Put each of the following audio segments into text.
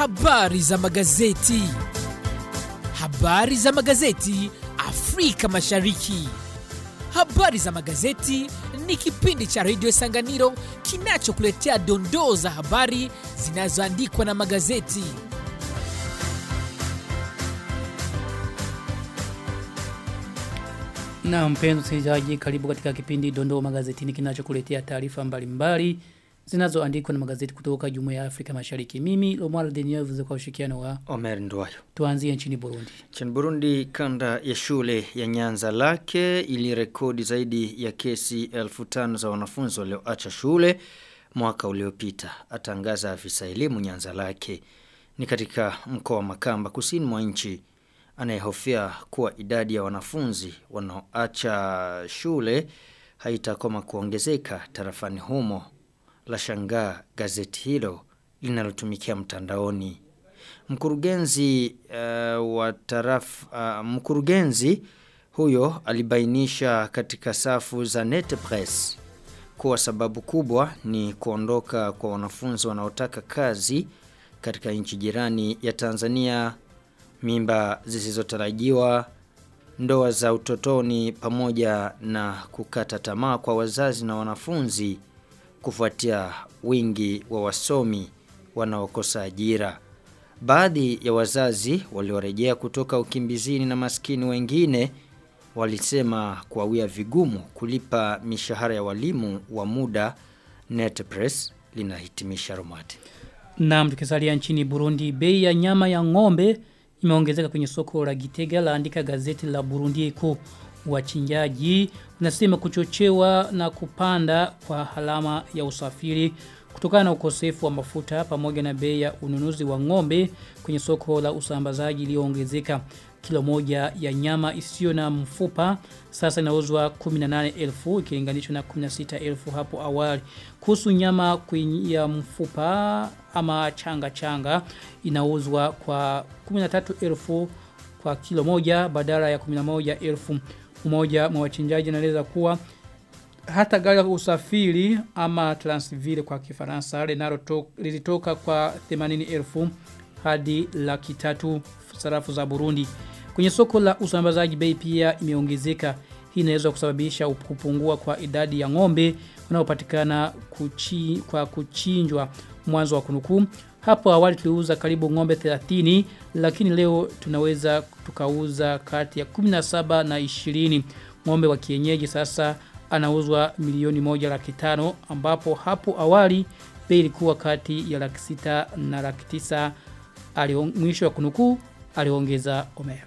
Habari za magazeti. Habari za magazeti Afrika Mashariki. Habari za magazeti ni kipindi cha redio Sanganiro kinachokuletea dondoo za habari zinazoandikwa na magazeti. Na mpenzi msikilizaji, karibu katika kipindi Dondoo Magazetini kinachokuletea taarifa mbalimbali zinazoandikwa na magazeti kutoka Jumuiya ya Afrika Mashariki. Mimi Lomar Denyevu kwa ushirikiano wa Omer Ndwayo. tuanzie nchini Burundi. Nchini Burundi, kanda ya shule ya Nyanza lake ilirekodi zaidi ya kesi elfu tano za wanafunzi walioacha shule mwaka uliopita. Atangaza afisa elimu Nyanza lake ni katika mkoa wa Makamba kusini mwa nchi anayehofia kuwa idadi ya wanafunzi wanaoacha shule haitakoma kuongezeka tarafani humo la shangaa gazeti hilo linalotumikia mtandaoni. Mkurugenzi uh, wa taraf uh, mkurugenzi huyo alibainisha katika safu za Net Press kuwa sababu kubwa ni kuondoka kwa wanafunzi wanaotaka kazi katika nchi jirani ya Tanzania, mimba zisizotarajiwa, ndoa za utotoni pamoja na kukata tamaa kwa wazazi na wanafunzi kufuatia wingi wa wasomi wanaokosa ajira. Baadhi ya wazazi waliorejea kutoka ukimbizini na maskini wengine walisema kuawia vigumu kulipa mishahara ya walimu wa muda Netpress linahitimisha romati. Na tukisalia nchini Burundi, bei ya nyama ya ng'ombe imeongezeka kwenye soko la Gitega laandika gazeti la Burundi Eko. Wachinjaji unasema kuchochewa na kupanda kwa halama ya usafiri kutokana na ukosefu wa mafuta pamoja na bei ya ununuzi wa ng'ombe kwenye soko la usambazaji iliyoongezeka kilo moja ya nyama isiyo na mfupa sasa inauzwa 18,000 ikilinganishwa na 16,000 hapo awali. Kuhusu nyama ya mfupa ama changa changa inauzwa kwa 13,000 kwa kilo moja badala ya 11,000 mmoja mwa wachinjaji anaeleza kuwa hata gari la usafiri ama transville kwa kifaransa lilitoka kwa 80,000 hadi laki tatu sarafu za Burundi. Kwenye soko la usambazaji bei pia imeongezeka. Hii inaweza kusababisha kupungua kwa idadi ya ng'ombe wanaopatikana kuchi, kwa kuchinjwa mwanzo wa kunukuu. Hapo awali tuliuza karibu ng'ombe 30 lakini leo tunaweza tukauza kati ya 17 na 20. Ng'ombe wa kienyeji sasa anauzwa milioni moja laki tano ambapo hapo awali bei ilikuwa kati ya laki sita na laki tisa mwisho wa kunukuu aliongeza Omer.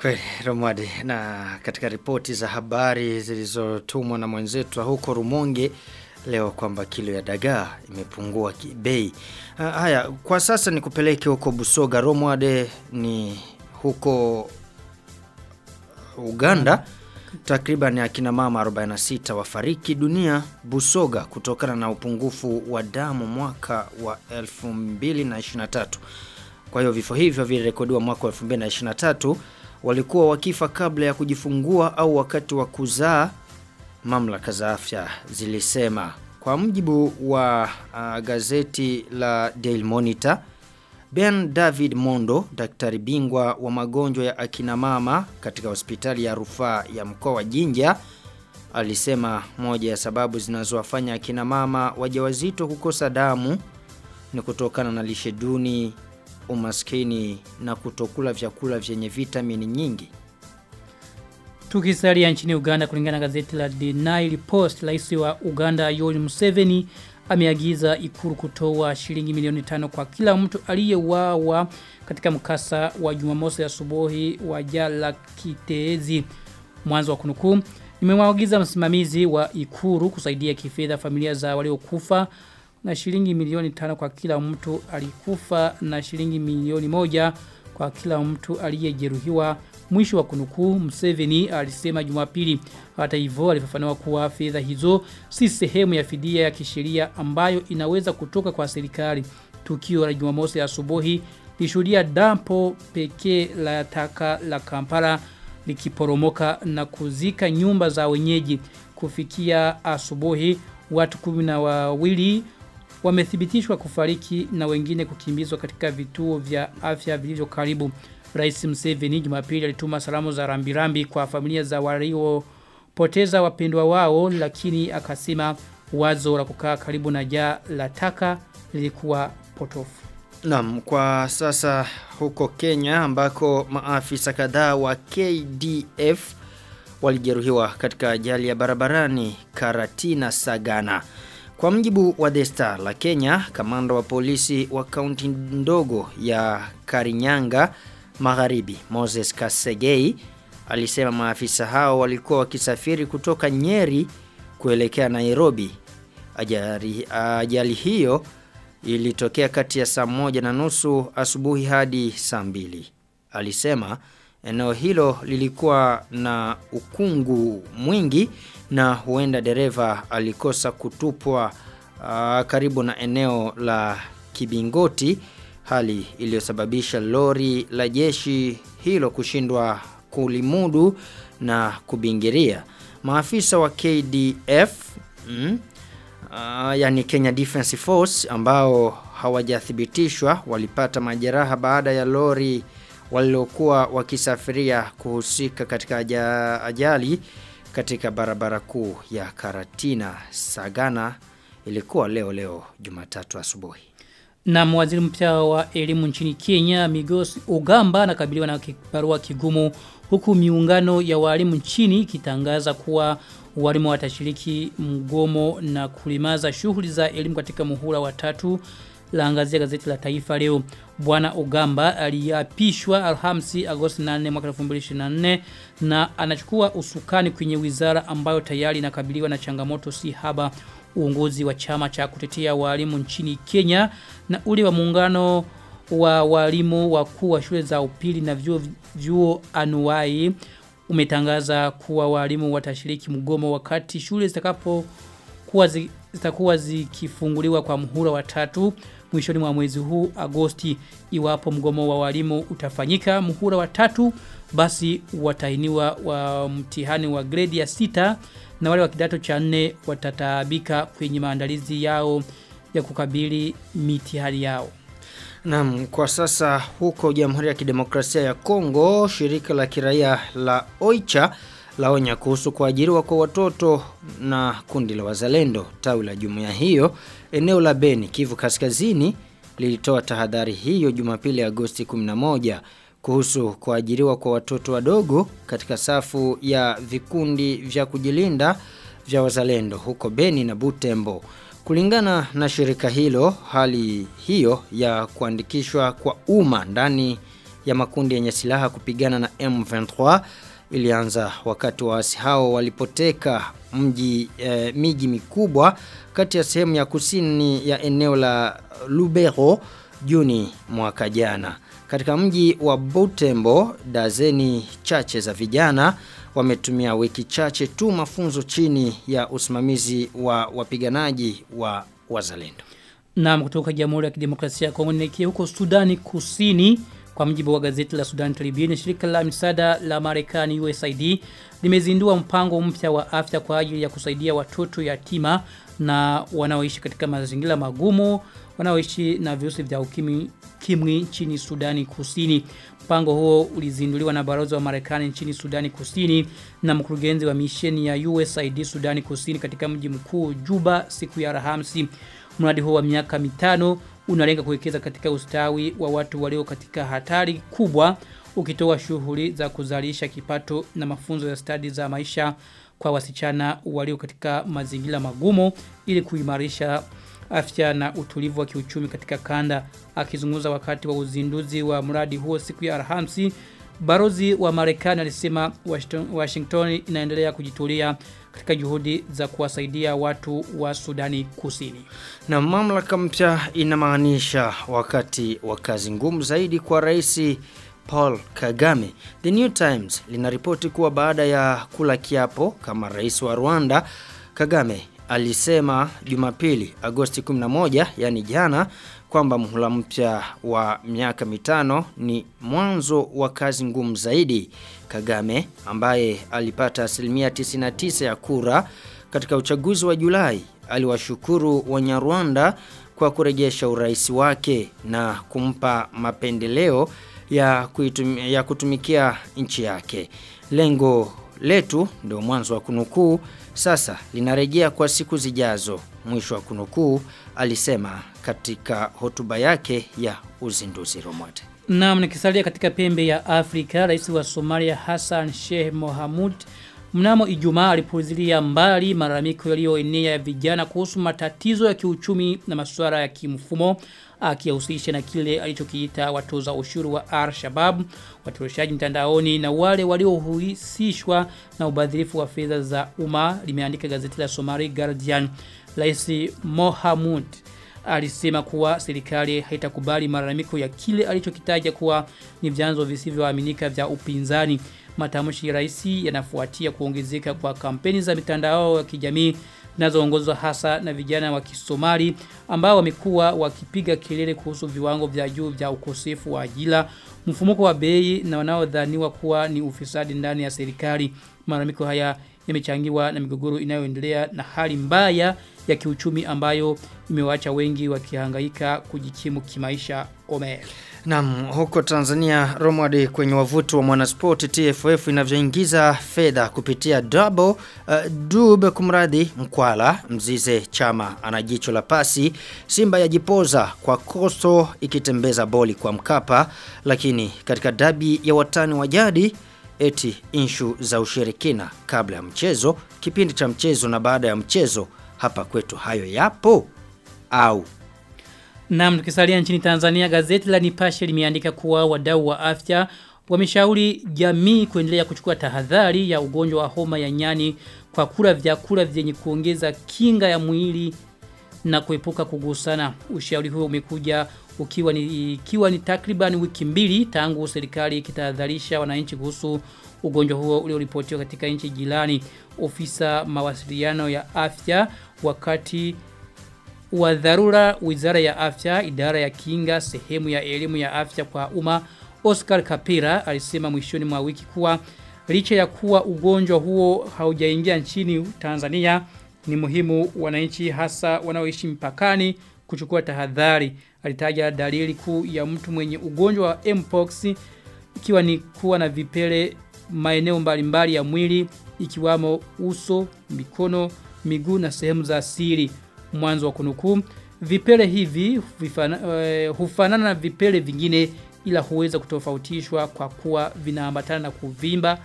Kweli Romwadi na katika ripoti za habari zilizotumwa na mwenzetu huko Rumonge leo kwamba kilo ya dagaa imepungua bei. Uh, haya kwa sasa ni kupeleke huko Busoga Romwade ni huko Uganda takriban akina mama 46 wafariki dunia Busoga kutokana na upungufu wa damu mwaka wa 2023. Kwa hiyo vifo hivyo vilirekodiwa mwaka wa 2023 walikuwa wakifa kabla ya kujifungua au wakati wa kuzaa mamlaka za afya zilisema. Kwa mjibu wa uh, gazeti la Daily Monitor Ben David Mondo, daktari bingwa wa magonjwa ya akina mama katika hospitali ya rufaa ya mkoa wa Jinja, alisema moja ya sababu zinazowafanya akina mama wajawazito kukosa damu ni kutokana na lishe duni, umaskini na kutokula vyakula vyenye vitamini nyingi. Tukisalia nchini Uganda kulingana na gazeti la The Nile Post, rais wa Uganda Yoweri Museveni ameagiza ikuru kutoa shilingi milioni tano kwa kila mtu aliyeuawa katika mkasa wa Jumamosi asubuhi wa Jala Kitezi. Mwanzo wa kunukuu nimemwagiza msimamizi wa ikuru kusaidia kifedha familia za waliokufa na shilingi milioni tano kwa kila mtu alikufa na shilingi milioni moja kwa kila mtu aliyejeruhiwa mwisho wa kunukuu mseveni alisema Jumapili hata hivyo alifafanua kuwa fedha hizo si sehemu ya fidia ya kisheria ambayo inaweza kutoka kwa serikali tukio la Jumamosi asubuhi lishuhudia dampo pekee la taka la Kampala likiporomoka na kuzika nyumba za wenyeji kufikia asubuhi watu kumi na wawili wamethibitishwa kufariki na wengine kukimbizwa katika vituo vya afya vilivyo karibu. Rais Museveni Jumapili alituma salamu za rambirambi kwa familia za walio poteza wapendwa wao lakini akasema wazo la kukaa karibu na jaa la taka lilikuwa potofu. Naam, kwa sasa huko Kenya ambako maafisa kadhaa wa KDF walijeruhiwa katika ajali ya barabarani Karatina Sagana. Kwa mjibu wa The Star la Kenya, kamanda wa polisi wa kaunti ndogo ya Karinyanga Magharibi, Moses Kasegei, alisema maafisa hao walikuwa wakisafiri kutoka Nyeri kuelekea Nairobi. Ajali, ajali hiyo ilitokea kati ya saa moja na nusu asubuhi hadi saa mbili. Alisema eneo hilo lilikuwa na ukungu mwingi na huenda dereva alikosa kutupwa uh, karibu na eneo la Kibingoti hali iliyosababisha lori la jeshi hilo kushindwa kulimudu na kubingiria. Maafisa wa KDF mm, uh, yani Kenya Defense Force ambao hawajathibitishwa walipata majeraha baada ya lori walilokuwa wakisafiria kuhusika katika aja, ajali katika barabara kuu ya Karatina Sagana ilikuwa leo leo Jumatatu asubuhi. Na waziri mpya wa elimu nchini Kenya Migos Ogamba anakabiliwa na kiparua kigumu huku miungano ya walimu nchini ikitangaza kuwa walimu watashiriki mgomo na kulimaza shughuli za elimu katika muhula wa tatu laangazia gazeti la taifa leo. Bwana ugamba aliapishwa Alhamisi Agosti 8 mwaka 2024 na anachukua usukani kwenye wizara ambayo tayari inakabiliwa na changamoto si haba uongozi wa chama cha kutetea walimu nchini Kenya na ule wa muungano wa walimu wakuu wa shule za upili na vyuo vyuo anuai umetangaza kuwa walimu watashiriki mgomo wakati shule zitakapo kuwa zi, zitakuwa zikifunguliwa kwa muhula wa tatu mwishoni mwa mwezi huu Agosti. Iwapo mgomo wa walimu utafanyika muhula wa tatu basi watainiwa wa mtihani wa grade ya sita na wale wa kidato cha nne watataabika kwenye maandalizi yao ya kukabili mitihani yao. Naam, kwa sasa huko Jamhuri ya Kidemokrasia ya Kongo, shirika la kiraia la Oicha laonya kuhusu kuajiriwa kwa watoto na kundi la wazalendo. Tawi la jumuiya hiyo eneo la Beni, Kivu Kaskazini lilitoa tahadhari hiyo Jumapili Agosti 11 kuhusu kuajiriwa kwa watoto wadogo katika safu ya vikundi vya kujilinda vya wazalendo huko Beni na Butembo. Kulingana na shirika hilo, hali hiyo ya kuandikishwa kwa umma ndani ya makundi yenye silaha kupigana na M23 ilianza wakati waasi hao walipoteka mji e, miji mikubwa kati ya sehemu ya kusini ya eneo la Lubero Juni mwaka jana. Katika mji wa Butembo, dazeni chache za vijana wametumia wiki chache tu mafunzo chini ya usimamizi wa wapiganaji wa wazalendo. Na kutoka Jamhuri ya Kidemokrasia ya Kongo nielekea huko Sudani Kusini kwa mjibu wa gazeti la Sudan Tribune shirika la misaada la Marekani USAID limezindua mpango mpya wa afya kwa ajili ya kusaidia watoto yatima na wanaoishi katika mazingira magumu wanaoishi na virusi vya ukimwi kimwi nchini Sudani Kusini. Mpango huo ulizinduliwa na balozi wa Marekani nchini Sudani Kusini na mkurugenzi wa misheni ya USAID Sudani Kusini katika mji mkuu Juba siku ya Alhamisi. Mradi huo wa miaka mitano unalenga kuwekeza katika ustawi wa watu walio katika hatari kubwa ukitoa shughuli za kuzalisha kipato na mafunzo ya stadi za maisha kwa wasichana walio katika mazingira magumu ili kuimarisha afya na utulivu wa kiuchumi katika kanda akizungumza wakati wa uzinduzi wa mradi huo siku ya Alhamisi Barozi wa Marekani alisema Washington, inaendelea kujitulia katika juhudi za kuwasaidia watu wa Sudani Kusini. Na mamlaka mpya inamaanisha wakati wa kazi ngumu zaidi kwa rais Paul Kagame. The New Times linaripoti kuwa baada ya kula kiapo kama rais wa Rwanda, Kagame alisema Jumapili Agosti 11 yani jana kwamba muhula mpya wa miaka mitano ni mwanzo wa kazi ngumu zaidi. Kagame ambaye alipata asilimia 99 ya kura katika uchaguzi wa Julai aliwashukuru Wanyarwanda kwa kurejesha urais wake na kumpa mapendeleo ya, kuitum, ya kutumikia nchi yake. Lengo letu ndio mwanzo wa kunukuu sasa linarejea kwa siku zijazo mwisho wa kunukuu alisema katika hotuba yake ya uzinduzi Romwate. Naam nikisalia katika pembe ya Afrika, rais wa Somalia Hassan Sheikh Mohamud mnamo Ijumaa alipuzilia mbali malalamiko yaliyoenea ya vijana kuhusu matatizo ya kiuchumi na masuala ya kimfumo akiyahusisha na kile alichokiita watoza ushuru wa Al-Shabaab, watoroshaji mtandaoni na wale waliohusishwa na ubadhirifu wa fedha za umma, limeandika gazeti la Somali Guardian. Rais Mohamud alisema kuwa serikali haitakubali malalamiko ya kile alichokitaja kuwa ni vyanzo visivyoaminika vya upinzani. Matamshi ya rais yanafuatia kuongezeka kwa kampeni za mitandao ya kijamii zinazoongozwa hasa na vijana wa Kisomali ambao wamekuwa wakipiga kelele kuhusu viwango vya juu vya ukosefu wa ajira, mfumuko wa bei na wanaodhaniwa kuwa ni ufisadi ndani ya serikali. Malalamiko haya yamechangiwa na migogoro inayoendelea na hali mbaya ya kiuchumi ambayo imewaacha wengi wakihangaika kujikimu kimaisha Omer. Naam, huko Tanzania Romwadi kwenye wavuto wa Mwanasport TFF inavyoingiza fedha kupitia double uh, dub kumradi Mkwala Mzize Chama ana jicho la pasi Simba yajipoza kwa koso ikitembeza boli kwa Mkapa lakini katika dabi ya watani wa jadi eti inshu za ushirikina kabla ya mchezo kipindi cha mchezo na baada ya mchezo hapa kwetu hayo yapo au Naam tukisalia nchini Tanzania gazeti la Nipashe limeandika kuwa wadau wa afya wameshauri jamii kuendelea kuchukua tahadhari ya ugonjwa wa homa ya nyani kwa kula vyakula vyenye kuongeza kinga ya mwili na kuepuka kugusana. Ushauri huo umekuja ukiwa ni ikiwa ni takriban wiki mbili tangu serikali ikitahadharisha wananchi kuhusu ugonjwa huo ulioripotiwa katika nchi jirani. Ofisa mawasiliano ya afya wakati wa dharura wizara ya afya idara ya kinga sehemu ya elimu ya afya kwa umma Oscar Kapira alisema mwishoni mwa wiki kuwa licha ya kuwa ugonjwa huo haujaingia nchini Tanzania ni muhimu wananchi hasa wanaoishi mpakani kuchukua tahadhari. Alitaja dalili kuu ya mtu mwenye ugonjwa wa mpox ikiwa ni kuwa na vipele maeneo mbalimbali ya mwili ikiwamo uso, mikono, miguu na sehemu za siri. Mwanzo wa kunukuu vipele hivi vifana, uh, hufanana na vipele vingine ila huweza kutofautishwa kwa kuwa vinaambatana na kuvimba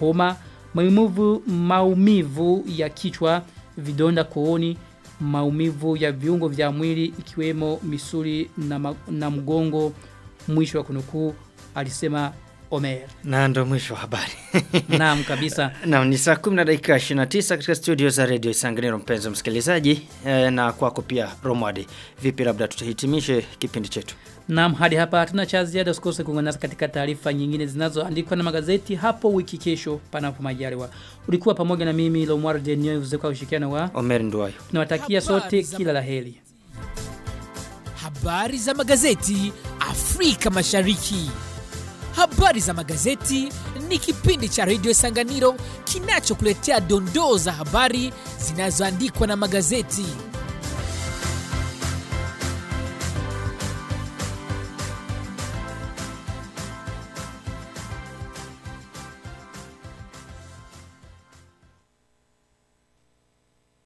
homa maumivu maumivu ya kichwa vidonda kooni maumivu ya viungo vya mwili ikiwemo misuli na, na mgongo mwisho wa kunukuu alisema Omer. Na ndo mwisho wa habari. Naam kabisa. Naam ni saa 10 na dakika 29 katika studio za Radio Isanganiro mpenzi msikilizaji e, na kwako pia Romwadi. Vipi labda tutahitimishe kipindi chetu. Naam hadi hapa hatuna cha ziada usikose kuungana nasi katika taarifa nyingine zinazoandikwa na magazeti hapo wiki kesho panapo majaliwa. Ulikuwa pamoja na mimi Lomwar Denio kwa ushirikiano wa Omer Ndwayo. Tunawatakia sote kila la heri. Habari za magazeti Afrika Mashariki. Habari za magazeti ni kipindi cha redio Sanganiro kinachokuletea dondoo za habari zinazoandikwa na magazeti.